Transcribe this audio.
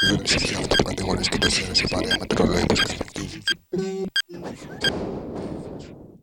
Δεν ψυχή αυτό που κατηγορείς και το σύνδεσαι παρέα με τρολόγια που.